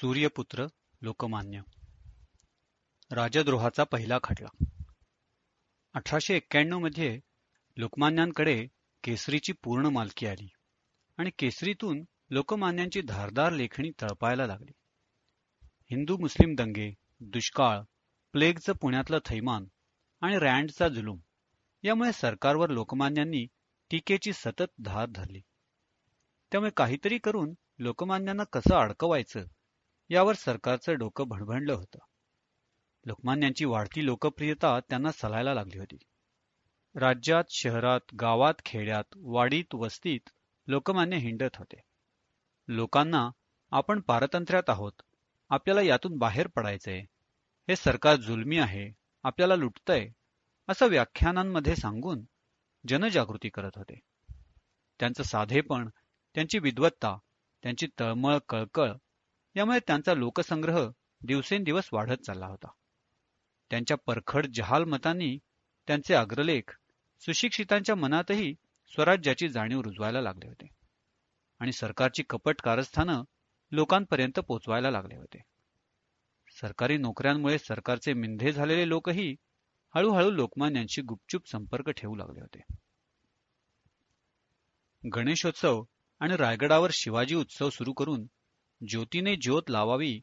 सूर्यपुत्र लोकमान्य. राजद्रोहाचा पहिला खटला. अठराशे एक्क्याण्णवमध्ये लोकमान्यांकडे केसरीची पूर्ण मालकी आली आणि केसरीतून लोकमान्यांची धारदार लेखणी तळपायला लागली. हिंदू मुस्लिम दंगे दुष्काळ प्लेगचं पुण्यातलं थैमान आणि रँडचा जुलूम यामुळे सरकारवर लोकमान्यांनी टीकेची सतत धार धरली. त्यामुळे काहीतरी करून लोकमान्यांना कसं अडकवायचं यावर सरकारचं डोकं भणभणलं होतं. लोकमान्यांची वाढती लोकप्रियता त्यांना सलायला लागली होती. राज्यात शहरात गावात खेड्यात वाडीत वस्तीत लोकमान्य हिंडत होते. लोकांना आपण पारतंत्र्यात आहोत आपल्याला यातून बाहेर पडायचंय हे सरकार जुलमी आहे आपल्याला लुटतंय असं व्याख्यानांमध्ये सांगून जनजागृती करत होते. त्यांचं साधेपण त्यांची विद्वत्ता त्यांची तळमळ कळकळ यामुळे त्यांचा लोकसंग्रह दिवसेंदिवस वाढत चालला होता. त्यांच्या परखड जहाल मतांनी त्यांचे अग्रलेख सुशिक्षितांच्या मनातही स्वराज्याची जाणीव रुजवायला लागले होते. आणि सरकारची कपट कारस्थानं लोकांपर्यंत पोचवायला लागले होते. सरकारी नोकऱ्यांमुळे सरकारचे मिंधे झालेले लोकही हळूहळू लोकमान्यांशी गुपचूप संपर्क ठेवू लागले होते. गणेशोत्सव आणि रायगडावर शिवाजी उत्सव सुरू करून ज्योतीने ज्योत लावावी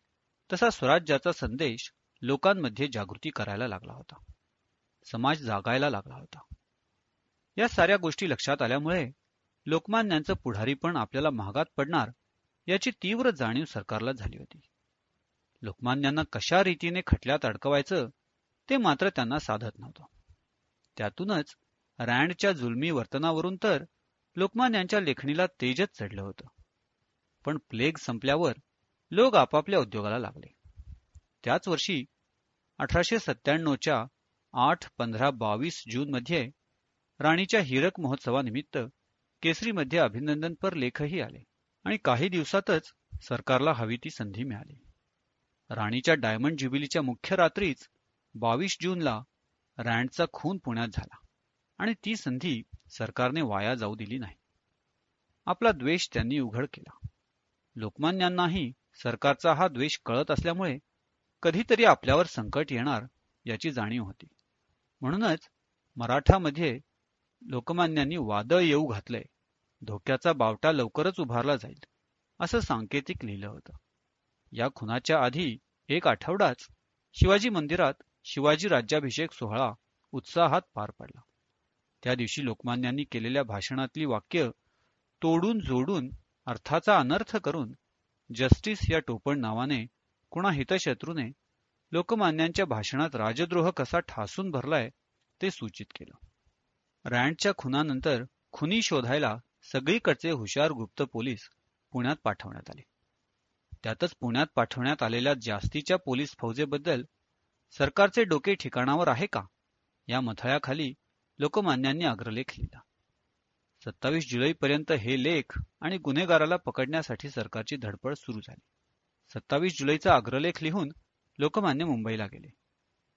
तसा स्वराज्याचा संदेश लोकांमध्ये जागृती करायला लागला होता. समाज जागायला लागला होता. या साऱ्या गोष्टी लक्षात आल्यामुळे लोकमान्यांचं पुढारीपण आपल्याला महागात पडणार याची तीव्र जाणीव सरकारला झाली होती. लोकमान्यांना कशा रीतीने खटल्यात अडकवायचं ते मात्र त्यांना साधत नव्हतं. त्यातूनच रँडच्या जुलमी वर्तनावरून तर लोकमान्यांच्या लेखणीला तेजच चढलं होतं. पण प्लेग संपल्यावर लोक आपापल्या उद्योगाला लागले. त्याच वर्षी अठराशे सत्त्याण्णवच्या आठ पंधरा बावीस जून मध्ये राणीच्या हिरक महोत्सवानिमित्त केसरीमध्ये अभिनंदनपर लेखही आले आणि काही दिवसातच सरकारला हवी ती संधी मिळाली. राणीच्या डायमंड ज्युबिलीच्या मुख्य रात्रीच बावीस जूनला रँडचा खून पुण्यात झाला आणि ती संधी सरकारने वाया जाऊ दिली नाही. आपला द्वेष त्यांनी उघड केला. लोकमान्यांनाही सरकारचा हा द्वेष कळत असल्यामुळे कधीतरी आपल्यावर संकट येणार याची जाणीव होती. म्हणूनच मराठामध्ये लोकमान्यांनी वादळ येऊ घातलंय. धोक्याचा बावटा लवकरच उभारला जाईल असं सांकेतिक लिहिलं होतं. या खुनाच्या आधी एक आठवडाच शिवाजी मंदिरात शिवाजी राज्याभिषेक सोहळा उत्साहात पार पडला. त्या दिवशी लोकमान्यांनी केलेल्या भाषणातली वाक्य तोडून जोडून अर्थाचा अनर्थ करून जस्टिस या टोपण नावाने कुणा हितशत्रूने लोकमान्यांच्या भाषणात राजद्रोह कसा ठासून भरलाय ते सूचित केलं. रँडच्या खुनानंतर खुनी शोधायला सगळीकडचे हुशार गुप्त पोलीस पुण्यात पाठवण्यात आले. त्यातच पुण्यात पाठवण्यात आलेल्या जास्तीच्या पोलीस फौजेबद्दल सरकारचे डोके ठिकाणावर आहे का या मथळ्याखाली लोकमान्यांनी अग्रलेख लिहिला. सत्तावीस जुलैपर्यंत हे लेख आणि गुन्हेगाराला पकडण्यासाठी सरकारची धडपड सुरू झाली. सत्तावीस जुलैचा अग्रलेख लिहून लोकमान्य मुंबईला गेले.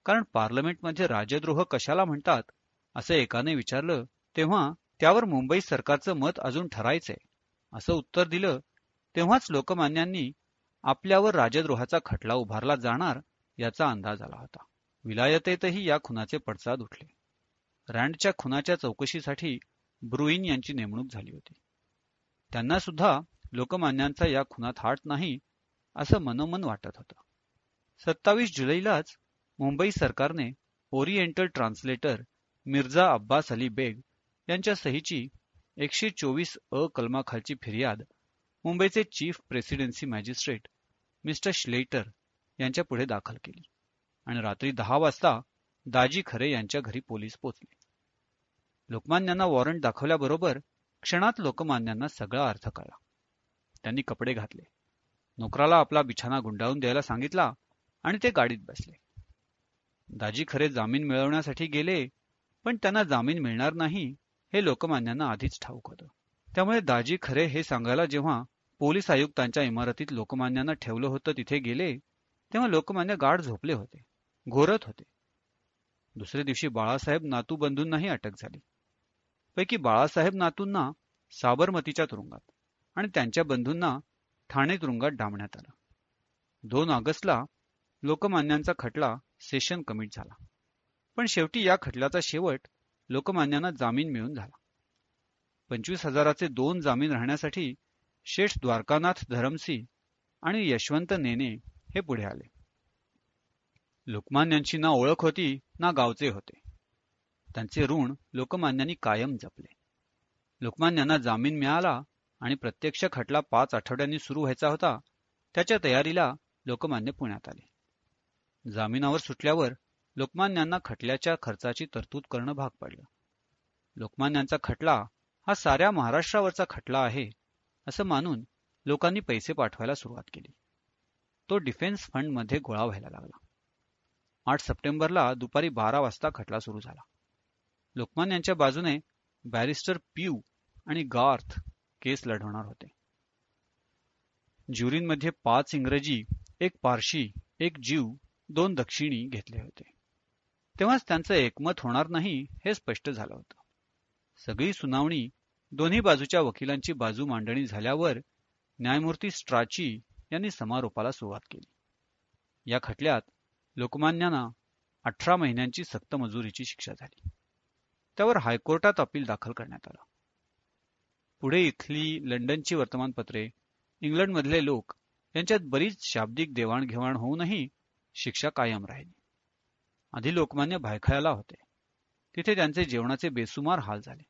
कारण पार्लमेंटमध्ये राजद्रोह कशाला म्हणतात असं एकाने विचारलं तेव्हा त्यावर मुंबई सरकारचं मत अजून ठरायचंय असं उत्तर दिलं तेव्हाच लोकमान्यांनी आपल्यावर राजद्रोहाचा खटला उभारला जाणार याचा अंदाज आला होता. विलायतेतही या खुनाचे पडसाद उठले. रँडच्या खुनाच्या चौकशीसाठी ब्रुईन यांची नेमणूक झाली होती. त्यांना सुद्धा लोकमान्यांचा या खुनात हाट नाही असं मनोमन वाटत होतं. सत्तावीस जुलैलाच मुंबई सरकारने ओरिएंटल ट्रान्सलेटर मिर्झा अब्बास अली बेग यांच्या सहीची एकशे चोवीस अ कलमाखालची फिर्याद मुंबईचे chief presidency magistrate mister Slater यांच्या पुढे दाखल केली आणि रात्री दहा वाजता दाजी खरे यांच्या घरी पोलीस पोचले लोकमान्यांना वॉरंट दाखवल्याबरोबर क्षणात लोकमान्यांना सगळा अर्थ कळला. त्यांनी कपडे घातले. नोकराला आपला बिछाना गुंडाळून द्यायला सांगितला आणि ते गाडीत बसले. दाजी खरे जामीन मिळवण्यासाठी गेले पण त्यांना जामीन मिळणार नाही हे लोकमान्यांना आधीच ठाऊक होतं. त्यामुळे दाजी खरे हे सांगायला जेव्हा पोलीस आयुक्तांच्या इमारतीत लोकमान्यांना ठेवलं होतं तिथे गेले तेव्हा लोकमान्य गाढ झोपले होते घोरत होते. दुसऱ्या दिवशी बाळासाहेब नातू बंधूंनाही अटक झाली. पैकी बाळासाहेब नातूंना साबरमतीच्या तुरुंगात आणि त्यांच्या बंधूंना ठाणे तुरुंगात डांबण्यात आलं. दोन ऑगस्टला लोकमान्यांचा खटला सेशन कमिट झाला. पण शेवटी या खटल्याचा शेवट लोकमान्यांना जामीन मिळून झाला. पंचवीस हजाराचे दोन जामीन राहण्यासाठी शेठ द्वारकानाथ धरमसी आणि यशवंत नेने हे पुढे आले. लोकमान्यांची ना ओळख होती ना गावचे होते. त्यांचे ऋण लोकमान्यांनी कायम जपले. लोकमान्यांना जामीन मिळाला आणि प्रत्यक्ष खटला पाच आठवड्यांनी सुरू व्हायचा होता त्याच्या तयारीला लोकमान्य पुण्यात आले. जामिनावर सुटल्यावर लोकमान्यांना खटल्याच्या खर्चाची तरतूद करणं भाग पडलं. लोकमान्यांचा खटला हा साऱ्या महाराष्ट्रावरचा खटला आहे असं मानून लोकांनी पैसे पाठवायला सुरुवात केली. तो डिफेन्स फंडमध्ये गोळा व्हायला लागला. आठ सप्टेंबरला दुपारी बारा वाजता खटला सुरू झाला. लोकमान्यांच्या बाजूने बॅरिस्टर प्यू आणि गार्थ केस लढवणार होते. ज्युरींमध्ये पाच इंग्रजी एक पारशी एक जीव दोन दक्षिणी घेतले होते. तेव्हाच त्यांचं एकमत होणार नाही हे स्पष्ट झालं होतं. सगळी सुनावणी दोन्ही बाजूच्या वकिलांची बाजू मांडणी झाल्यावर न्यायमूर्ती स्ट्राची यांनी समारोपाला सुरुवात केली. या खटल्यात लोकमान्यांना अठरा महिन्यांची सक्त मजुरीची शिक्षा झाली. त्यावर हायकोर्टात अपील दाखल करण्यात आलं. पुढे इथली लंडनची वर्तमानपत्रे इंग्लंडमधले लोक यांच्यात बरीच शाब्दिक देवाणघेवाण होऊनही शिक्षा कायम राहिली. आधी लोकमान्य भायखळ्याला होते. तिथे त्यांचे जेवणाचे बेसुमार हाल झाले.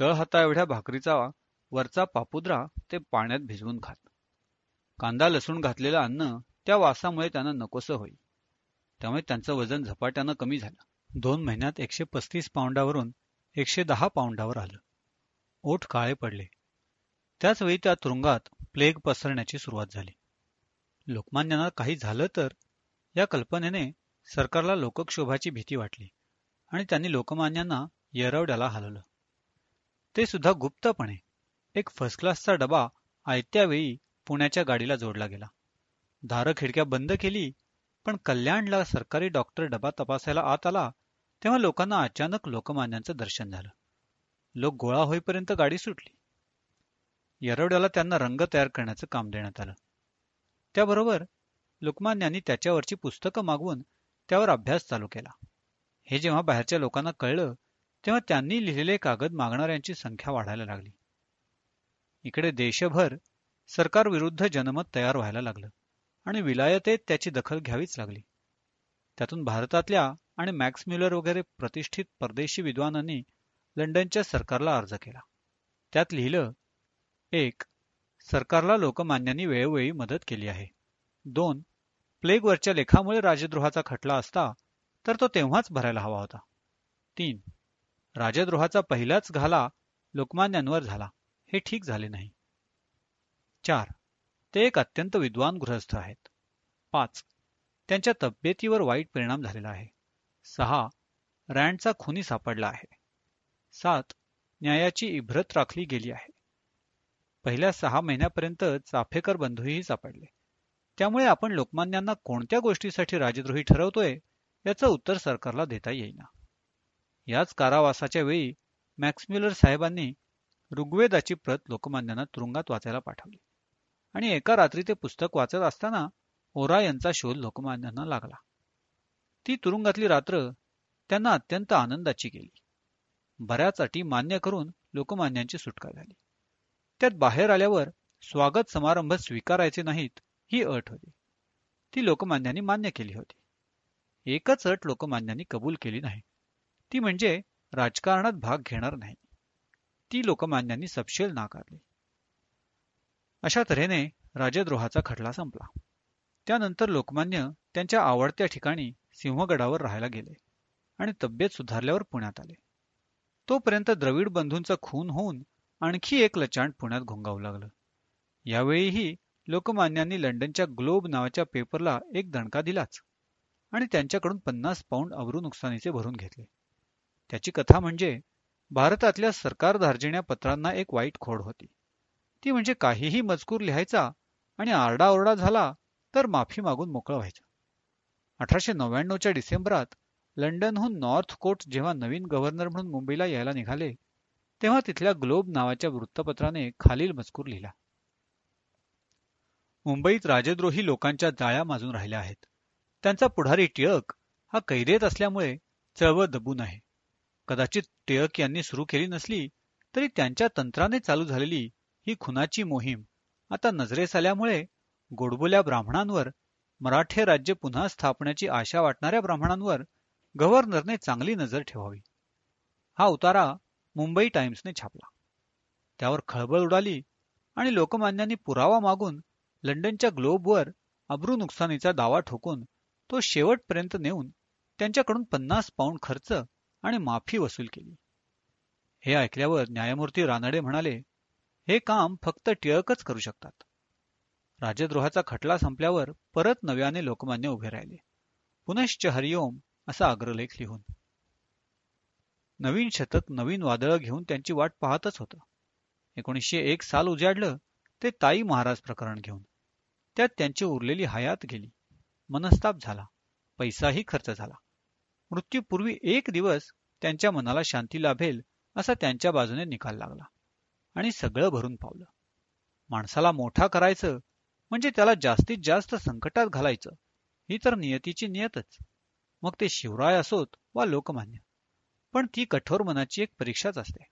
तळहाता एवढ्या भाकरीचा वरचा पापुद्रा ते पाण्यात भिजवून खात. कांदा लसूण घातलेलं अन्न त्या वासामुळे त्यांना नकोसं होई. त्यामुळे त्यांचं वजन झपाट्यानं कमी झालं. दोन महिन्यात एकशे पस्तीस पाऊंडावरून एकशे दहा पाऊंडावर आलं. ओठ काळे पडले. त्याचवेळी त्या तुरुंगात प्लेग पसरण्याची सुरुवात झाली. लोकमान्यांना काही झालं तर या कल्पनेने सरकारला लोकक्षोभाची भीती वाटली आणि त्यांनी लोकमान्यांना येरवड्याला हलवलं. ते सुद्धा गुप्तपणे एक फर्स्ट क्लासचा डबा आयत्यावेळी पुण्याच्या गाडीला जोडला गेला. दारं खिडक्या बंद केली पण कल्याणला सरकारी डॉक्टर डबा तपासायला आत आला तेव्हा लोकांना अचानक लोकमान्यांचं दर्शन झालं. लोक गोळा होईपर्यंत गाडी सुटली. येरवड्याला त्यांना रंग तयार करण्याचं काम देण्यात आलं. त्याबरोबर लोकमान्यांनी त्याच्यावरची पुस्तकं मागवून त्यावर अभ्यास चालू केला. हे जेव्हा बाहेरच्या लोकांना कळलं तेव्हा त्यांनी लिहिलेले कागद मागणाऱ्यांची संख्या वाढायला लागली. इकडे देशभर सरकारविरुद्ध जनमत तयार व्हायला लागलं. आणि विलायतेत त्याची दखल घ्यावीच लागली. त्यातून भारतातल्या आणि मॅक्स म्युलर वगैरे प्रतिष्ठित परदेशी विद्वानांनी लंडनच्या सरकारला अर्ज केला. त्यात लिहिलं एक सरकारला लोकमान्यांनी वेळोवेळी मदत केली आहे. दोन प्लेगवरच्या लेखामुळे राजद्रोहाचा खटला असता तर तो तेव्हाच भरायला हवा होता. तीन राजद्रोहाचा पहिलाच घाला लोकमान्यांवर झाला. हे ठीक झाले नाही. चार ते एक अत्यंत विद्वान गृहस्थ आहेत. पाच. त्यांच्या तब्येतीवर वाईट परिणाम झालेला आहे. सहा. रँडचा खुनी सापडला आहे. सात. न्यायाची इभ्रत राखली गेली आहे. पहिल्या सहा महिन्यापर्यंत चाफेकर बंधूही सापडले. त्यामुळे आपण लोकमान्यांना कोणत्या गोष्टीसाठी राजद्रोही ठरवतोय याचं उत्तर सरकारला देता येईना. याच कारावासाच्या वेळी मॅक्सम्युलर साहेबांनी ऋग्वेदाची प्रत लोकमान्यांना तुरुंगात वाचायला पाठवली. आणि एका रात्री ते पुस्तक वाचत असताना ओरा यांचा शोध लोकमान्यांना लागला. ती तुरुंगातली रात्र त्यांना अत्यंत आनंदाची गेली. बऱ्याच अटी मान्य करून लोकमान्यांची सुटका झाली. त्यात बाहेर आल्यावर स्वागत समारंभ स्वीकारायचे नाहीत ही अट होती. ती लोकमान्यांनी मान्य केली होती. एकच अट लोकमान्यांनी कबूल केली नाही. ती म्हणजे राजकारणात भाग घेणार नाही. ती लोकमान्यांनी सपशेल नाकारली. अशा तऱ्हेने राजद्रोहाचा खटला संपला. त्यानंतर लोकमान्य त्यांच्या आवडत्या ठिकाणी सिंहगडावर राहायला गेले आणि तब्येत सुधारल्यावर पुण्यात आले. तोपर्यंत द्रविड बंधूंचा खून होऊन आणखी एक लचांड पुण्यात घोंगावू लागलं. यावेळीही लोकमान्यांनी लंडनच्या ग्लोब नावाच्या पेपरला एक दणका दिलाच आणि त्यांच्याकडून पन्नास पाऊंड अब्रू नुकसानीचे भरून घेतले. त्याची कथा म्हणजे भारतातल्या सरकार धार्जिण्या पत्रांना एक वाईट खोड होती. ती म्हणजे काहीही मजकूर लिहायचा आणि आरडाओरडा झाला तर माफी मागून मोकळं व्हायचं. अठराशे नव्याण्णवच्या डिसेंबरात लंडनहून नॉर्थ कोट जेव्हा नवीन गव्हर्नर म्हणून मुंबईला यायला निघाले तेव्हा तिथल्या ग्लोब नावाच्या वृत्तपत्राने खालील मजकूर लिहिला. मुंबईत राजद्रोही लोकांच्या जाळ्या माजून राहिल्या आहेत. त्यांचा पुढारी टिळक हा कैदेत असल्यामुळे चळवळ दबून आहे. कदाचित टिळक यांनी सुरू केली नसली तरी त्यांच्या तंत्राने चालू झालेली ही खुनाची मोहीम. आता नजरेस आल्यामुळे गोडबोल्या ब्राह्मणांवर मराठे राज्य पुन्हा स्थापण्याची आशा वाटणाऱ्या ब्राह्मणांवर गव्हर्नरने चांगली नजर ठेवावी. हा उतारा मुंबई टाइम्सने छापला. त्यावर खळबळ उडाली आणि लोकमान्यांनी पुरावा मागून लंडनच्या ग्लोबवर अब्रू नुकसानीचा दावा ठोकून तो शेवटपर्यंत नेऊन त्यांच्याकडून पन्नास पाऊंड खर्च आणि माफी वसूल केली. हे ऐकल्यावर न्यायमूर्ती रानडे म्हणाले हे काम फक्त टिळकच करू शकतात. राजद्रोहाचा खटला संपल्यावर परत नव्याने लोकमान्य उभे राहिले. पुनश्च हरिओम असा अग्रलेख लिहून. नवीन शतक नवीन वादळं घेऊन त्यांची वाट पाहतच होतं. एकोणीसशे एक साल उजाडलं ते ताई महाराज प्रकरण घेऊन. त्यात त्यांची उरलेली हयात गेली. मनस्ताप झाला. पैसाही खर्च झाला. मृत्यूपूर्वी एक दिवस त्यांच्या मनाला शांती लाभेल असा त्यांच्या बाजूने निकाल लागला. आणि सगळं भरून पावलं. माणसाला मोठा करायचं म्हणजे त्याला जास्तीत जास्त संकटात घालायचं. ही तर नियतीची नियतच. मग ते शिवराय असोत वा लोकमान्य. पण ती कठोर मनाची एक परीक्षाच असते.